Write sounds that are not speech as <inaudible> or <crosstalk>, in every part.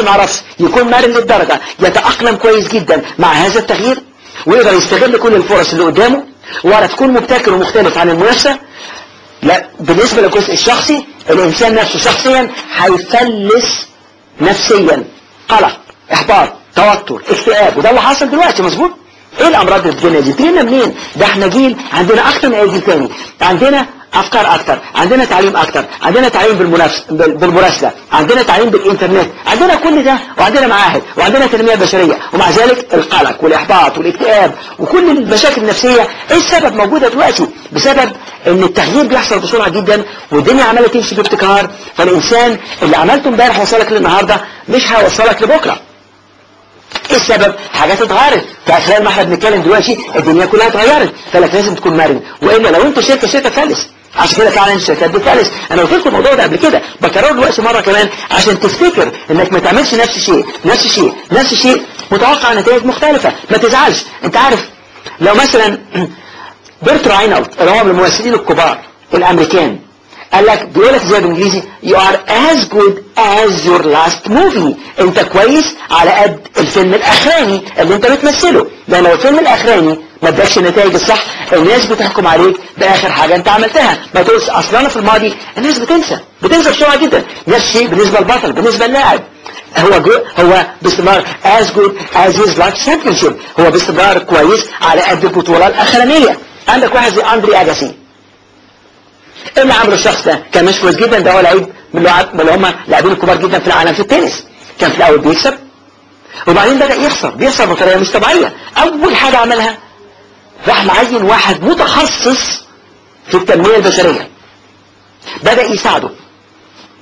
ما عرفش يكون مرن للدرجة يتأقلم كويس جدا مع هذا التغيير. ويقدر يستغل كل الفرص اللي قدامه وعرف تكون مبتكر ومختلف عن المنافسة لا بالنسبة للجزء الشخصي الإنسان نفسه شخصيا هيفلس نفسيا. قلق إحباط توتر اكتئاب وده اللي حاصل دلوقتي مظبوط؟ إيه الأمراض الدنيا دي بتجينا منين؟ ده إحنا جيل عندنا أكتر من اي جيل تاني. عندنا أفكار أكتر عندنا تعليم أكتر عندنا تعليم بالمنافسه بالمراسلة عندنا تعليم بالإنترنت عندنا كل ده وعندنا معاهد وعندنا تنمية بشرية ومع ذلك القلق والإحباط والاكتئاب وكل المشاكل النفسية إيه السبب موجودة دلوقتي؟ بسبب إن التغيير بيحصل بسرعة جدا والدنيا عمالة تمشي بابتكار فالإنسان اللي عملته امبارح وصلك للنهاردة مش هيوصلك لبكرة. إيه السبب؟ حاجات اتغيرت. فخلال ما إحنا بنتكلم دلوقتي الدنيا كلها اتغيرت فلك لازم تكون مرن وإلا لو أنت شركة شركة فلس عشان كده فعلا الشركات بتفلس أنا قلت لكم الموضوع ده قبل كده بكرره دلوقتي مرة كمان عشان تفتكر إنك ما تعملش نفس الشيء نفس الشيء نفس الشيء متوقع نتائج مختلفة. ما تزعلش. أنت عارف لو مثلا <clears throat> بيرت راينولد اللي هو من الممثلين الكبار الأمريكان قال لك بيقول لك زي بالإنجليزي you are as good as your last movie. أنت كويس على قد الفيلم الأخراني اللي أنت بتمثله. ده لو الفيلم الأخراني ما ادكش النتائج الصح الناس بتحكم عليك باخر حاجة أنت عملتها. ما تقولش أصل أنا في الماضي الناس بتنسى بتنسى بسرعة جدا. نفس الشيء بالنسبة للبطل بالنسبة للاعب. هو جو هو باستمرار as good as his last championship. هو باستمرار كويس على قد البطولة الأخرانية. عندك واحد زي أندري أجاسي. إيه اللي عمله الشخص ده كان مش كويس جدا ده هو لعيب من اللي هم لاعبين الكبار جدا في العالم في التنس. كان في الأول بيكسب. وبعدين بدأ يخسر بيخسر بطريقة مش طبيعية. أول حاجة عملها راح معين واحد متخصص في التنمية البشرية. بدأ يساعده.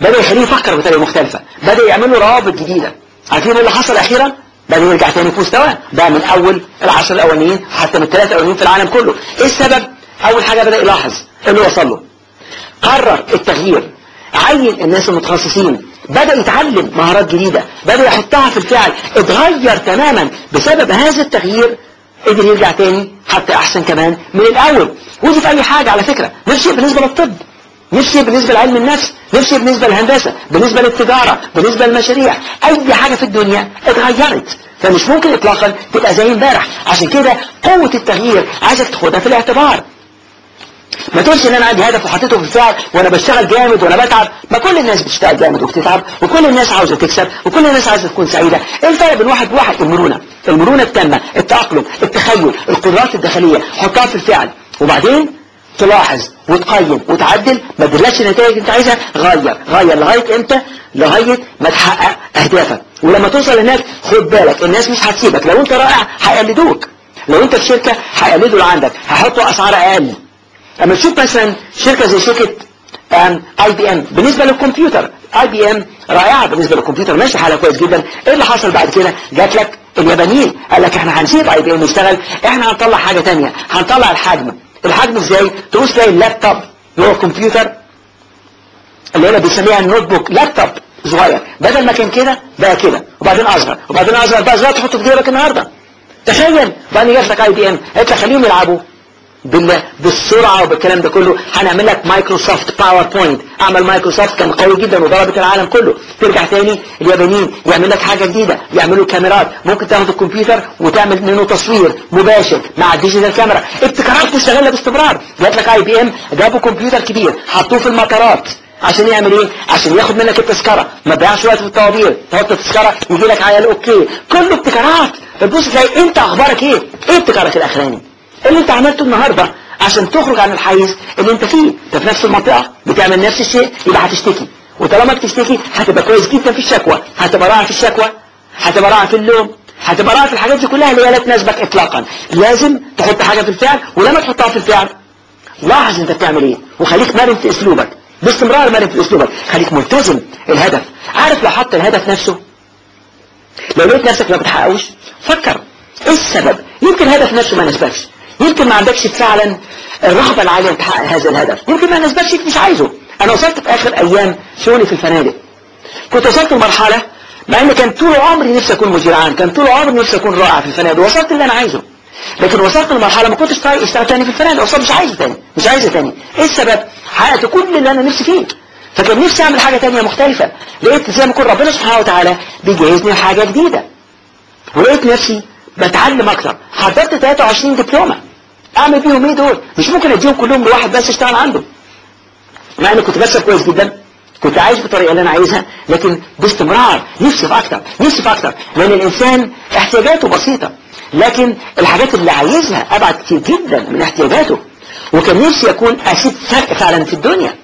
بدأ يخليه يفكر بطريقة مختلفة. بدأ يعمل له روابط جديدة. عارفين اللي حصل أخيرا؟ بدأ يرجع تاني في مستواه. ده من أول العشر الاولانيين حتى من الثلاثه الاولانيين في العالم كله. إيه السبب؟ أول حاجة بدأ يلاحظ اللي وصل له. قرر التغيير. عين الناس المتخصصين. بدأ يتعلم مهارات جديدة. بدأ يحطها في الفعل. اتغير تماما بسبب هذا التغيير. قدر يرجع تاني حتى أحسن كمان من الأول. ودي في أي حاجة على فكرة. نفس الشيء بالنسبة للطب. نفس الشيء بالنسبة لعلم النفس. نفس الشيء بالنسبة للهندسة. بالنسبة للتجارة. بالنسبة للمشاريع. أي حاجة في الدنيا اتغيرت. فمش ممكن اطلاقا تبقى زي امبارح. عشان كده قوة التغيير عايزك تاخدها في الاعتبار. ما تقولش إن أنا عندي هدف وحطيته في الفعل وأنا بشتغل جامد وأنا بتعب. ما كل الناس بتشتغل جامد وبتتعب. وكل الناس عاوزة تكسب. وكل الناس عايزه تكون سعيدة. إيه الفرق بين واحد وواحد المرونة؟ المرونة التامة التأقلم التخيل القدرات الداخلية حطها في الفعل. وبعدين تلاحظ وتقيم وتعدل ما تدلكش النتائج انت عايزها غير غير لغاية إمتى؟ لغاية ما تحقق أهدافك. ولما توصل هناك خد بالك الناس مش هتسيبك. لو انت رائع هيقلدوك. لو انت في شركة هيقلدوا اللي عندك. هيحطوا أسعار أقل. أما تشوف مثلا شركة زي شركة اي بي ام بالنسبة للكمبيوتر اي بي ام رائعة بالنسبة للكمبيوتر ماشي حالها كويس جدا. إيه اللي حصل بعد كده؟ جات لك اليابانيين. قال لك إحنا هنسيب IBM يشتغل إحنا هنطلع حاجة تانية. هنطلع الحجم. الحجم إزاي؟ تقول تلاقي اللابتوب اللي هو الكمبيوتر. اللي هنا بيسميها ال notebook. laptop صغير. بدل ما كان كده بقى كده. وبعدين أصغر. وبعدين أصغر. بقى صغير تحطه في جيبك النهارده. تخيل. وبعدين جات لك IBM قالت لك خليهم يلعبوا. بالسرعة وبالكلام ده كله هنعمل لك Microsoft PowerPoint اعمل مايكروسوفت كان قوي جدا وضربت العالم كله. ترجع تاني اليابانيين يعمل لك حاجة جديدة. يعملوا كاميرات. ممكن تاخد الكمبيوتر وتعمل منه تصوير مباشر مع ال digital camera ابتكارات مستغلة باستمرار. جات لك IBM جابوا كمبيوتر كبير. حطوه في المطارات. عشان يعمل إيه؟ عشان ياخد منك التذكرة. ما تضيعش وقت في الطوابير تحط التذكرة يجي لك عيال أوكي. كله ابتكارات. فتبص تلاقي أنت أخبارك إيه؟ إيه ابتكارك الأخراني؟ اللي انت عملته النهاردة عشان تخرج عن الحيز اللي انت فيه. انت في نفس المنطقة بتعمل نفس الشيء يبقى هتشتكي. وطالما بتشتكي هتبقى كويس جدا في الشكوى. هتبقى راعي في الشكوى هتبقى راعي في اللوم هتبقى راعي في الحاجات دي كلها اللي هي لا تناسبك اطلاقا. لازم تحط حاجة في الفعل ولما تحطها في الفعل لاحظ انت بتعمل إيه. وخليك مرن في اسلوبك باستمرار مرن في اسلوبك. خليك ملتزم الهدف. عارف لو حط الهدف نفسه؟ لو لقيت نفسك ما بتحققوش فكر. إيه السبب؟ يمكن الهدف نفسه ما نسبكش يمكن ما عندكش فعلا الرغبة العالية ان تحقق هذا الهدف. يمكن ما نسبكش مش عايزه. أنا وصلت في آخر أيام شغلي في الفنادق. كنت وصلت لمرحلة مع إن كان طول عمري نفسي أكون مدير عام كان طول عمري نفسي أكون رائع في الفنادق وصلت اللي أنا عايزه. لكن وصلت لمرحلة ما كنتش طايق أشتغل تاني في الفنادق وصلت مش عايزه تاني مش عايزه تاني. إيه السبب؟ حققت كل اللي أنا نفسي فيه. فكان نفسي أعمل حاجة تانية مختلفة. لقيت زي ما يكون ربنا سبحانه وتعالى بيجهزني لحاجة جديدة. ولقيت نفسي بتعلم أكتر. حضرت 23 دبلومة. أعمل بيهم إيه دول؟ مش ممكن أديهم كلهم لواحد بس اشتغل عنده مع إني كنت بس كويس جدا. كنت عايش بالطريقة اللي أنا عايزها لكن باستمرار نفسي في أكتر نفسي في أكتر. لأن الإنسان احتياجاته بسيطة لكن الحاجات اللي عايزها أبعد كتير جدا من احتياجاته. وكان نفسي أكون اسيد فرق فعلا في الدنيا.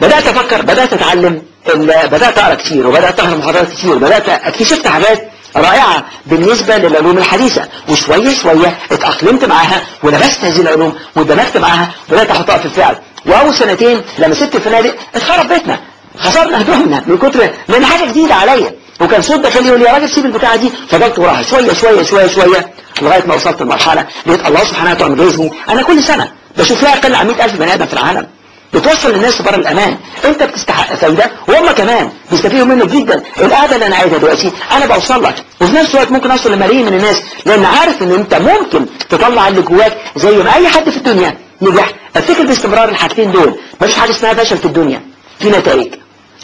بدأت أفكر بدأت أتعلم بدأت أقرأ كتير وبدأت احضر محاضرات كتير بدأت أكتشفت حاجات رائعة بالنسبة للعلوم الحديثة. وشوية شوية اتأقلمت معاها ولبست هذه العلوم واندمجت معاها وبدأت احطها في الفعل. واول سنتين لما سبت الفنادق اتخرب بيتنا خسرنا هدومنا من كتر لأن حاجة جديدة عليا. وكان صوت داخلي يقول يا راجل سيب البتاعة دي. فضلت وراها شوية شوية شوية شوية لغاية ما وصلت لمرحلة لقيت الله سبحانه وتعالى أنا كل سنة بشوف لها أقل عن 100000 بني آدم في العالم. بتوصل للناس بره الأمان. أنت بتستحق فايدة وهم كمان بيستفيدوا منك جدا. القعدة اللي أنا عايزها دلوقتي أنا بوصل لك. وفي نفس الوقت ممكن أوصل لملايين من الناس لأن عارف إن أنت ممكن تطلع اللي جواك زي ما أي حد في الدنيا. نجح أفتكر باستمرار الحاجتين دول. مفيش حاجة اسمها فشل في الدنيا. في نتائج.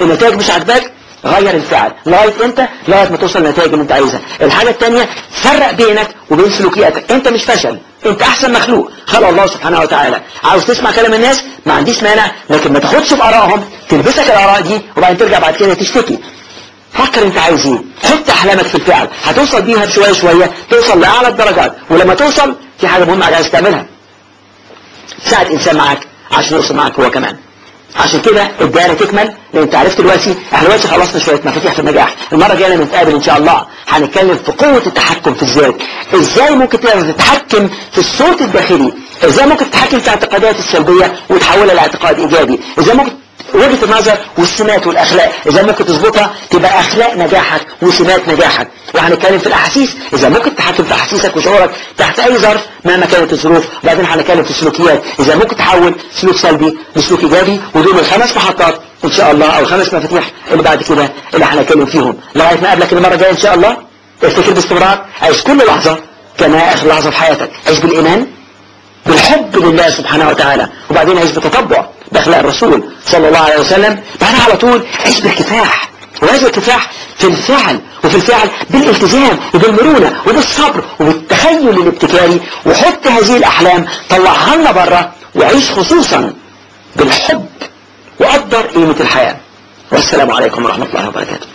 النتائج مش عاجباك غير الفعل. لغايه أنت لغايه ما توصل للنتائج اللي أنت عايزها. الحاجة الثانية فرق بينك وبين سلوكياتك. أنت مش فشل. انت احسن مخلوق. خلق الله سبحانه وتعالى. عاوز تسمع كلام الناس؟ ما عنديش مانع لكن ما تاخدش بارائهم تلبسك الآراء دي وبعدين ترجع بعد كده تشتكي. فكر انت عايز إيه؟ حط أحلامك في الفعل. هتوصل بيها بشويه شوية توصل لأعلى الدرجات. ولما توصل في حاجة مهمة عايز تعملها. ساعد إنسان معاك عشان يوصل معاك هو كمان. عشان كده الدائرة تكمل لأن أنت عرفت دلوقتي إحنا دلوقتي خلصنا شوية مفاتيح في النجاح المرة الجاية لما نتقابل إن شاء الله هنتكلم في قوة التحكم في الذات إزاي ممكن تقدر تتحكم في الصوت الداخلي؟ إزاي ممكن تتحكم في الاعتقادات السلبية وتحولها لاعتقاد إيجابي؟ إزاي ممكن وجهة النظر والسمات والأخلاق. إذا ممكن تظبطها تبقى أخلاق نجاحك وسمات نجاحك. وهنتكلم في الأحاسيس. إذا ممكن تحكم في أحاسيسك وشعورك تحت أي ظرف مهما كانت الظروف. وبعدين هنتكلم في السلوكيات إذا ممكن تحول سلوك سلبي لسلوك إيجابي. ودول الخمس محطات إن شاء الله أو الخمس مفاتيح اللي بعد كده اللي هنتكلم فيهم. لغاية ما أقابلك المرة الجاية إن شاء الله افتكر باستمرار. عيش كل لحظة كما آخر لحظة في حياتك. عيش بالإيمان بالحب لله سبحانه وتعالى. وبعدين عيش بتطبع بأخلاق الرسول صلى الله عليه وسلم. بعدها على طول عيش بالكفاح وهذا الكفاح في الفعل وفي الفعل بالالتزام وبالمرونة وبالصبر وبالتخيل الابتكاري. وحط هذه الأحلام طلعها لنا بره وعيش خصوصا بالحب وقدر قيمة الحياة. والسلام عليكم ورحمة الله وبركاته.